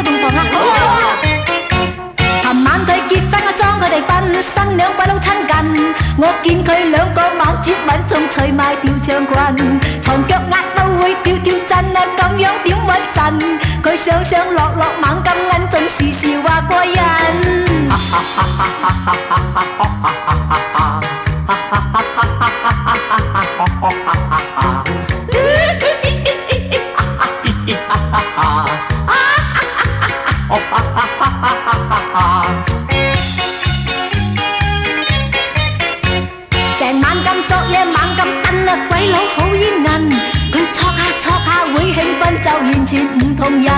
個洞房啊！琴晚佢結婚，我裝佢哋瞓，新娘鬼佬親近，我見佢兩個猛接吻，仲除埋條長裙，床腳壓到會跳跳震啊！咁樣點穩陣？佢上上落落猛咁摁，準時時話過癮。成晚咁作嘢，猛咁啊，鬼佬好烟韧。佢戳下戳下会兴奋，就完全唔同人。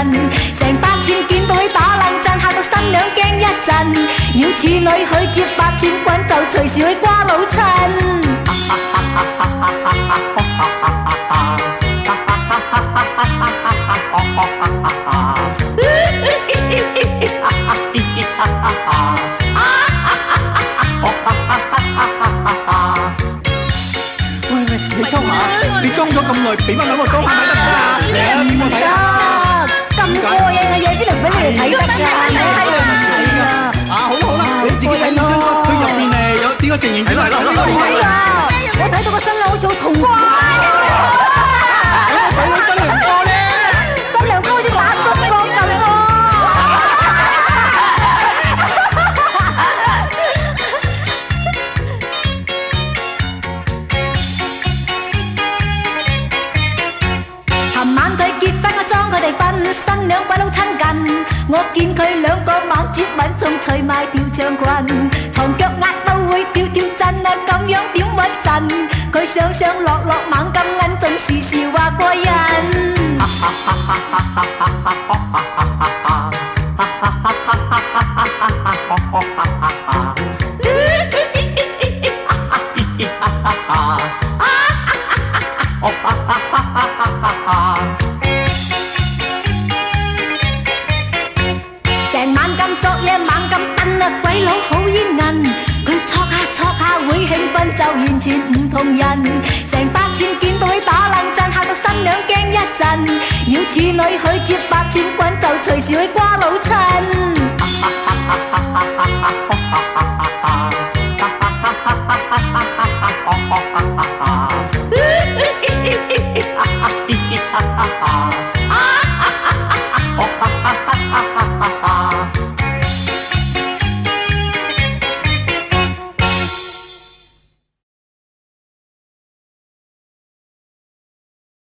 成百千见到佢打冷震，吓到新娘惊一阵。要处女去接百寸棍，就随时去瓜老衬。哈！哈！哈！咗咁耐，俾翻兩個高下咪得㗎啦！你啊，我睇啊，咁過癮嘅嘢邊度俾你哋睇得㗎？係啊，啊好啦好啦，你自己睇醫生啦，佢入邊誒有點解正形睇嚟啦，我睇到個新樓做童話。新娘鬼佬亲近，我见佢两个猛接吻，仲除埋条长裙，床脚压都会跳跳震啊！咁样点稳阵？佢上上落落猛咁揞，仲时时话过瘾。鬼佬好烟韧，佢戳下戳下会兴奋，就完全唔同人。成百千见到佢打冷震，吓到新娘惊一阵。要处女去接百千滚，就随时去瓜老衬。